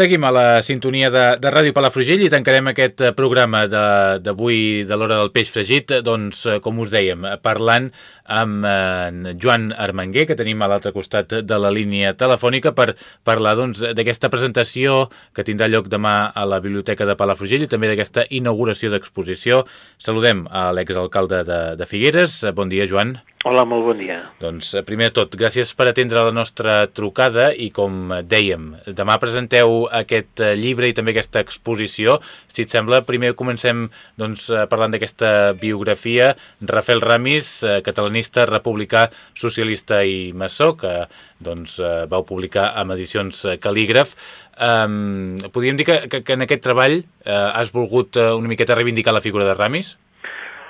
Seguim a la sintonia de, de Ràdio Palafrugell i tancarem aquest eh, programa d'avui de, de l'hora del peix fregit, doncs, eh, com us dèiem, parlant amb eh, Joan Armenguer, que tenim a l'altre costat de la línia telefònica, per parlar doncs, d'aquesta doncs, presentació que tindrà lloc demà a la Biblioteca de Palafrugell i també d'aquesta inauguració d'exposició. Saludem a l'exalcalde de, de Figueres. Bon dia, Joan. Hola, molt bon dia. Doncs, eh, primer tot, gràcies per atendre la nostra trucada i, com dèiem, demà presenteu aquest eh, llibre i també aquesta exposició. Si et sembla, primer comencem doncs, eh, parlant d'aquesta biografia. Rafael Ramis, catalanista, republicà, socialista i maçó, que doncs, vau publicar amb edicions Calígraf. Um, podríem dir que, que, que en aquest treball uh, has volgut una miqueta reivindicar la figura de Ramis?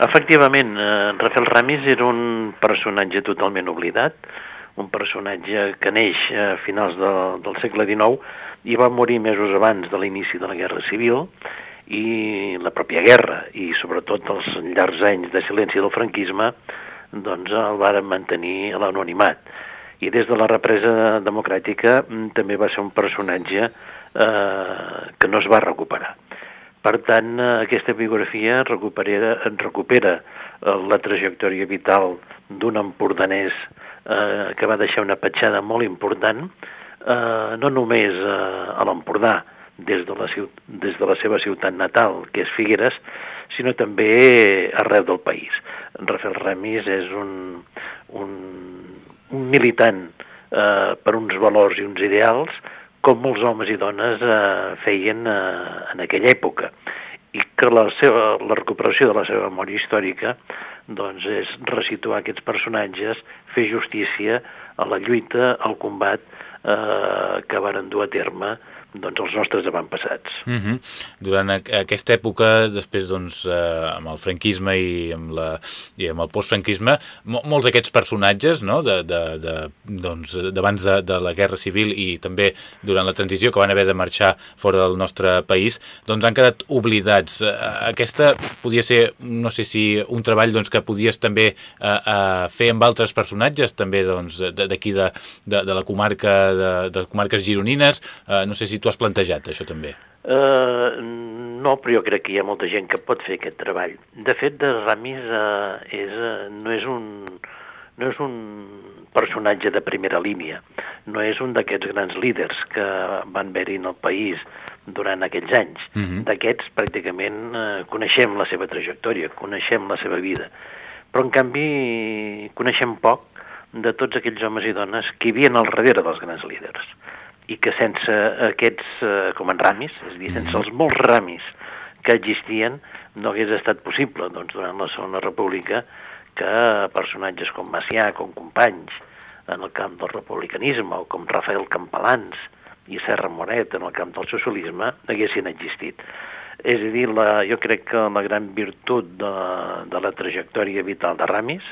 Efectivament, eh, Rafael Ramis era un personatge totalment oblidat, un personatge que neix a finals de, del segle XIX i va morir mesos abans de l'inici de la Guerra Civil i la pròpia guerra i sobretot els llargs anys de silenci del franquisme doncs el varen mantenir a l'anonimat. I des de la represa democràtica mm, també va ser un personatge eh, que no es va recuperar. Per tant, eh, aquesta biografia recupera, recupera eh, la trajectòria vital d'un empordanès eh, que va deixar una petjada molt important, eh, no només eh, a l'Empordà, des, de la, des de la seva ciutat natal, que és Figueres, sinó també arreu del país. Rafael Ramis és un, un, un militant eh, per uns valors i uns ideals, com molts homes i dones eh, feien eh, en aquella època. I que la, seva, la recuperació de la seva memòria històrica doncs, és resituar aquests personatges, fer justícia a la lluita, al combat eh, que varen dur a terme doncs, els nostres avantpassats. Uh mhm. -huh. Durant aquesta època, després doncs, eh, amb el franquisme i amb, la, i amb el postfranquisme, mo molts d'aquests personatges no? de, de, de, doncs, d'abans de, de la Guerra Civil i també durant la transició, que van haver de marxar fora del nostre país, doncs han quedat oblidats. Eh, aquesta podia ser, no sé si un treball doncs, que podies també eh, eh, fer amb altres personatges, també doncs, d'aquí de, de, de la comarca, de, de comarques gironines, eh, no sé si tu has plantejat, això també. Uh, no, però jo crec que hi ha molta gent que pot fer aquest treball. De fet, de Ramis uh, és, uh, no, és un, no és un personatge de primera línia, no és un d'aquests grans líders que van haver-hi en el país durant aquells anys. Uh mhm. -huh. D'aquests, pràcticament, uh, coneixem la seva trajectòria, coneixem la seva vida, però, en canvi, coneixem poc de tots aquells homes i dones que hi havia al darrere dels grans líders i que sense aquests, eh, com en ramis, és a dir, sense mhm. els molts ramis que existien, no hagués estat possible doncs, durant la Segona República que personatges com Macià, com Companys, en el camp del republicanisme, o com Rafael Campalans i Serra Moret en el camp del socialisme, haguessin existit. És a dir, la, jo crec que la gran virtut de, de la trajectòria vital de Ramis,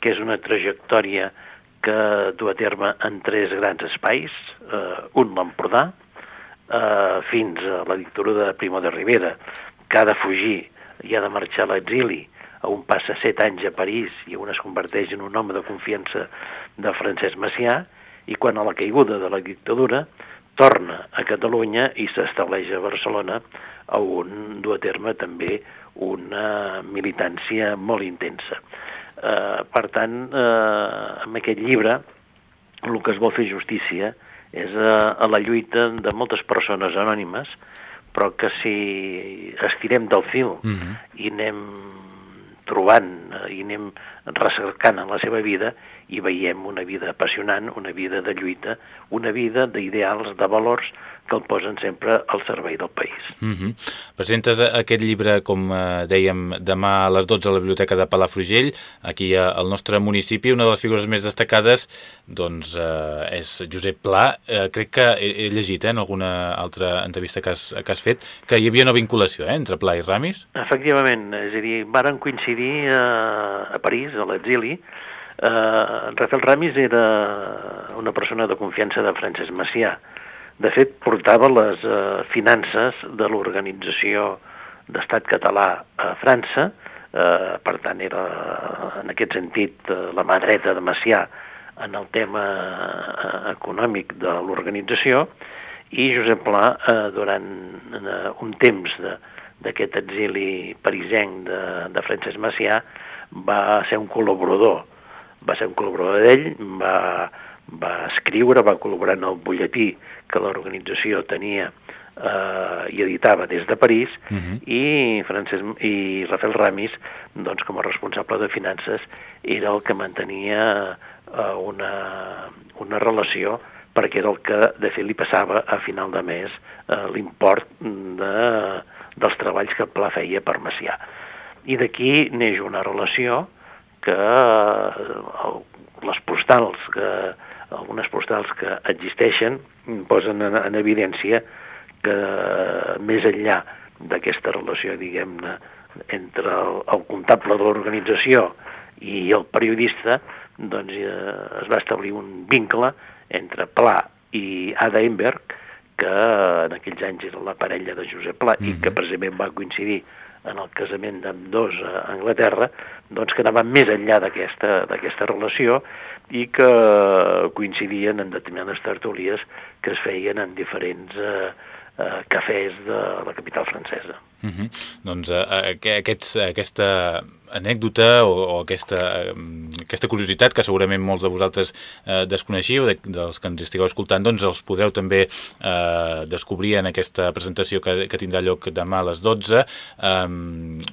que és una trajectòria que du a terme en tres grans espais, eh, un l'Empordà, eh, fins a la dictadura de Primo de Rivera, que ha de fugir i ha de marxar a l'exili, on passa set anys a París i on es converteix en un home de confiança de Francesc Macià, i quan a la caiguda de la dictadura torna a Catalunya i s'estableix a Barcelona, on du a terme també una militància molt intensa. Eh, per tant, eh, amb aquest llibre el que es vol fer justícia és a, a la lluita de moltes persones anònimes, però que si estirem del fil uh mhm. -huh. i anem trobant eh, i anem recercant en la seva vida i veiem una vida apassionant, una vida de lluita, una vida d'ideals, de valors que el posen sempre al servei del país. Mm -hmm. Presentes aquest llibre, com eh, dèiem, demà a les 12 a la Biblioteca de Palafrugell, aquí al nostre municipi. Una de les figures més destacades doncs, eh, és Josep Pla. Eh, crec que he, he llegit eh, en alguna altra entrevista que has, que has fet que hi havia una vinculació eh, entre Pla i Ramis. Efectivament, és a dir, varen coincidir a, a París, a l'exili, Uh, Rafael Ramis era una persona de confiança de Francesc Macià, de fet, portava les eh, finances de l'organització d'estat català a França, eh, per tant era en aquest sentit eh, la mà dreta de Macià en el tema eh, econòmic de l'organització, i Josep Pla, eh, durant eh, un temps d'aquest exili parisenc de, de Francesc Macià, va ser un col·laborador, va ser un col·laborador d'ell, va, va escriure, va col·laborar en el butlletí que l'organització tenia eh, i editava des de París uh Mhm. -huh. i, Francesc, i Rafael Ramis, doncs, com a responsable de finances, era el que mantenia eh, una, una relació perquè era el que, de fet, li passava a final de mes eh, l'import de, dels treballs que el Pla feia per Macià. I d'aquí neix una relació que eh, les postals, que, algunes postals que existeixen posen en, en evidència que més enllà d'aquesta relació, diguem-ne, entre el, el comptable de l'organització i el periodista, doncs eh, es va establir un vincle entre Pla i Ada Emberg, que en aquells anys era la parella de Josep Pla mm -hmm. i que precisament va coincidir en el casament d'ambdós a Anglaterra, doncs que anaven més enllà d'aquesta relació i que coincidien en determinades tertúlies que es feien en diferents eh, eh, cafès de la capital francesa. Uh -huh. Doncs eh, aquests, aquesta anècdota o, o aquesta, aquesta curiositat que segurament molts de vosaltres eh, desconeixiu, de, dels que ens estigueu escoltant, doncs els podreu també eh, descobrir en aquesta presentació que, que tindrà lloc demà a les 12. Eh,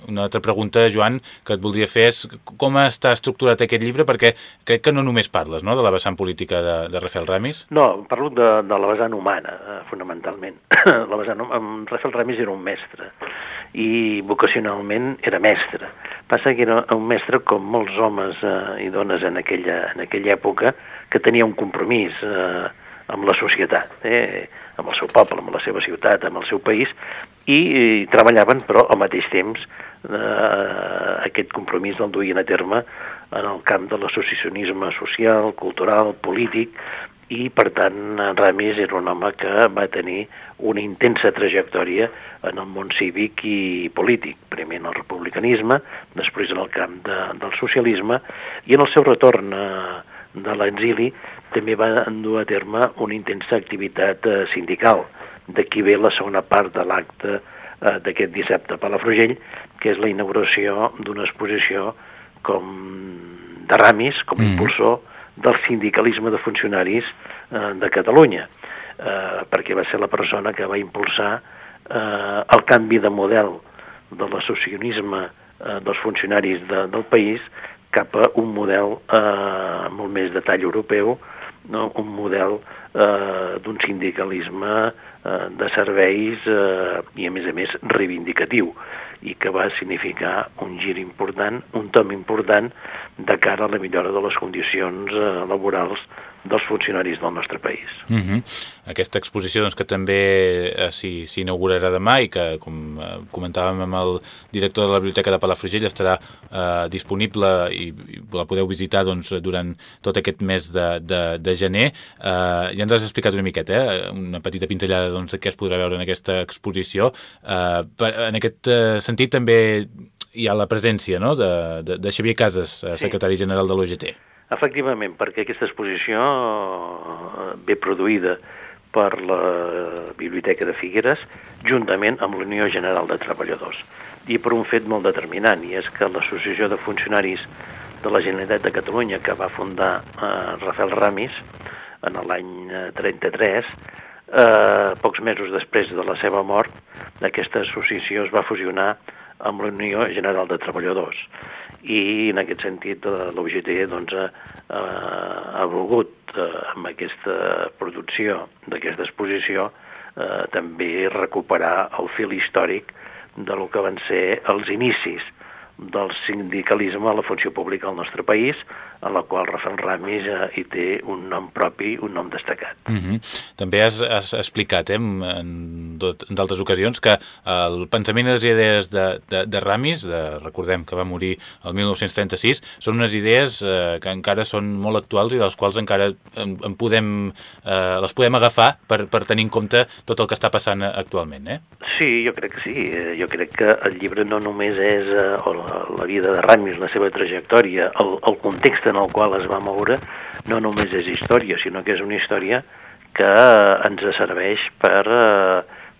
una altra pregunta, Joan, que et voldria fer és com està estructurat aquest llibre, perquè crec que no només parles no, de la vessant política de, de Rafael Ramis. No, parlo de, de la vessant humana, eh, fonamentalment. la vessant, Rafael Ramis era un mestre i vocacionalment era mestre. Passa que era un mestre com molts homes eh, i dones en aquella, en aquella època que tenia un compromís eh, amb la societat, eh, amb el seu poble, amb la seva ciutat, amb el seu país, i, i treballaven, però al mateix temps eh, aquest compromís el duien a terme en el camp de l'associacionisme social, cultural, polític, i per tant Ramis era un home que va tenir una intensa trajectòria en el món cívic i polític, primer en el republicanisme, després en el camp de, del socialisme, i en el seu retorn a, de l'exili també va endur a terme una intensa activitat eh, sindical. D'aquí ve la segona part de l'acte eh, d'aquest dissabte a Palafrugell, que és la inauguració d'una exposició com de Ramis, com a mm. impulsor del sindicalisme de funcionaris eh, de Catalunya, eh, perquè va ser la persona que va impulsar eh, el canvi de model de l'associacionisme eh, dels funcionaris de, del país cap a un model eh, molt més de tall europeu, no? un model eh, d'un sindicalisme eh, de serveis eh, i, a més a més, reivindicatiu i que va significar un gir important, un tom important de cara a la millora de les condicions eh, laborals dels funcionaris del nostre país. Uh -huh. Aquesta exposició doncs, que també eh, s'inaugurarà demà i que, com eh, comentàvem amb el director de la Biblioteca de Palafrugell, estarà eh, disponible i, i la podeu visitar doncs, durant tot aquest mes de, de, de gener. Eh, ja ens has explicat una miqueta, eh? una petita pinzellada doncs, de què es podrà veure en aquesta exposició. Eh, per, en aquest eh, sentit també hi ha la presència no? de, de, de Xavier Casas, secretari sí. general de l'OGT. Efectivament, perquè aquesta exposició ve produïda per la Biblioteca de Figueres juntament amb l'Unió General de Treballadors. I per un fet molt determinant i és que l'Associació de Funcionaris de la Generalitat de Catalunya que va fundar eh, Rafael Ramis en l'any 33 eh, pocs mesos després de la seva mort aquesta associació es va fusionar amb la Unió General de Treballadors i en aquest sentit l'UGT doncs, ha, ha volgut eh, amb aquesta producció d'aquesta exposició eh, també recuperar el fil històric de lo que van ser els inicis del sindicalisme a la funció pública al nostre país, en la qual Rafael Ramis eh, hi té un nom propi, un nom destacat. Mm -hmm. També has, has explicat eh, en, d'altres ocasions que el pensament i les idees de, de, de Ramis, de, recordem que va morir el 1936, són unes idees eh, que encara són molt actuals i de les quals encara en, en podem, eh, les podem agafar per, per tenir en compte tot el que està passant actualment. Eh? Sí, jo crec que sí. Jo crec que el llibre no només és eh, la, la vida de Ramis, la seva trajectòria, el, el context en el qual es va moure, no només és història, sinó que és una història que ens serveix per,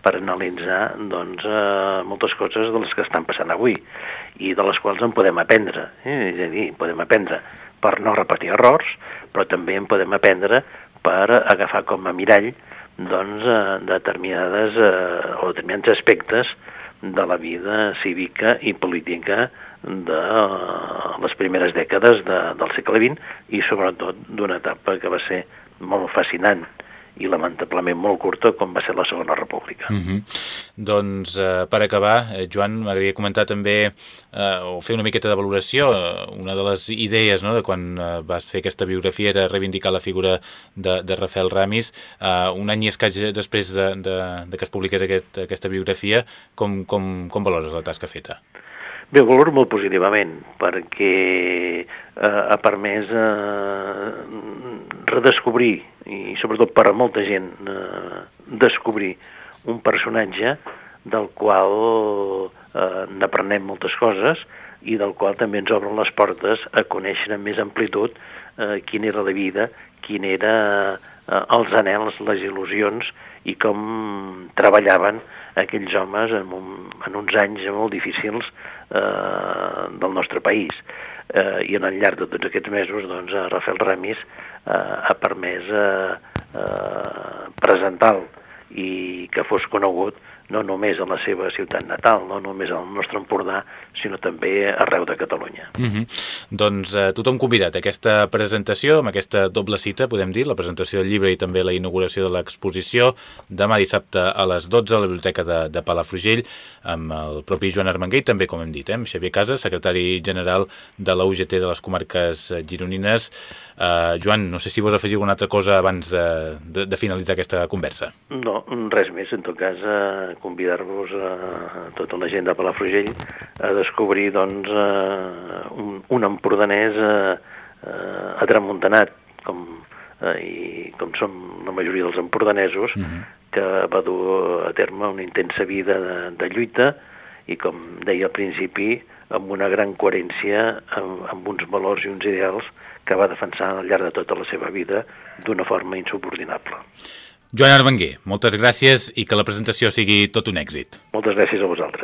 per analitzar doncs, moltes coses de les que estan passant avui i de les quals en podem aprendre. Eh? És a dir, podem aprendre per no repetir errors, però també en podem aprendre per agafar com a mirall doncs, determinades eh, o determinats aspectes de la vida cívica i política de les primeres dècades de, del segle XX i sobretot d'una etapa que va ser molt fascinant i lamentablement molt curta com va ser la Segona República. Mhm. -huh. Doncs eh, per acabar, eh, Joan, m'agradaria comentar també eh, o fer una miqueta de valoració. Una de les idees no, de quan eh, vas fer aquesta biografia era reivindicar la figura de, de Rafael Ramis. Eh, un any i escaig després de, de, de que es publiqués aquest, aquesta biografia, com, com, com valores la tasca feta? Bé, ho valoro molt positivament, perquè eh, ha permès eh, redescobrir, i sobretot per a molta gent, eh, descobrir un personatge del qual eh, n'aprenem moltes coses i del qual també ens obren les portes a conèixer amb més amplitud eh, quina era la vida, quin era eh, els anels, les il·lusions i com treballaven aquells homes en, un, en uns anys molt difícils eh, del nostre país. Eh, I en el llarg de tots aquests mesos, doncs, Rafael Ramis eh, ha permès eh, eh, presentar-lo i que fos conegut no només a la seva ciutat natal, no només al nostre Empordà, sinó també arreu de Catalunya. Mm -hmm. Doncs eh, tothom convidat a aquesta presentació, amb aquesta doble cita, podem dir, la presentació del llibre i també la inauguració de l'exposició, demà dissabte a les 12 a la Biblioteca de, de Palafrugell, amb el propi Joan Armenguer i també, com hem dit, eh, amb Xavier Casas, secretari general de la UGT de les comarques eh, gironines. Uh, Joan, no sé si vols afegir alguna altra cosa abans de, de, de finalitzar aquesta conversa. No, res més. En tot cas, uh, convidar-vos a tota la gent de Palafrugell a descobrir doncs, eh, un, un empordanès eh, eh, atramuntanat, com, eh, i com som la majoria dels empordanesos, uh mhm. -huh. que va dur a terme una intensa vida de, de lluita i, com deia al principi, amb una gran coherència, amb, amb uns valors i uns ideals que va defensar al llarg de tota la seva vida d'una forma insubordinable. Joan Arbenguer, moltes gràcies i que la presentació sigui tot un èxit. Moltes gràcies a vosaltres.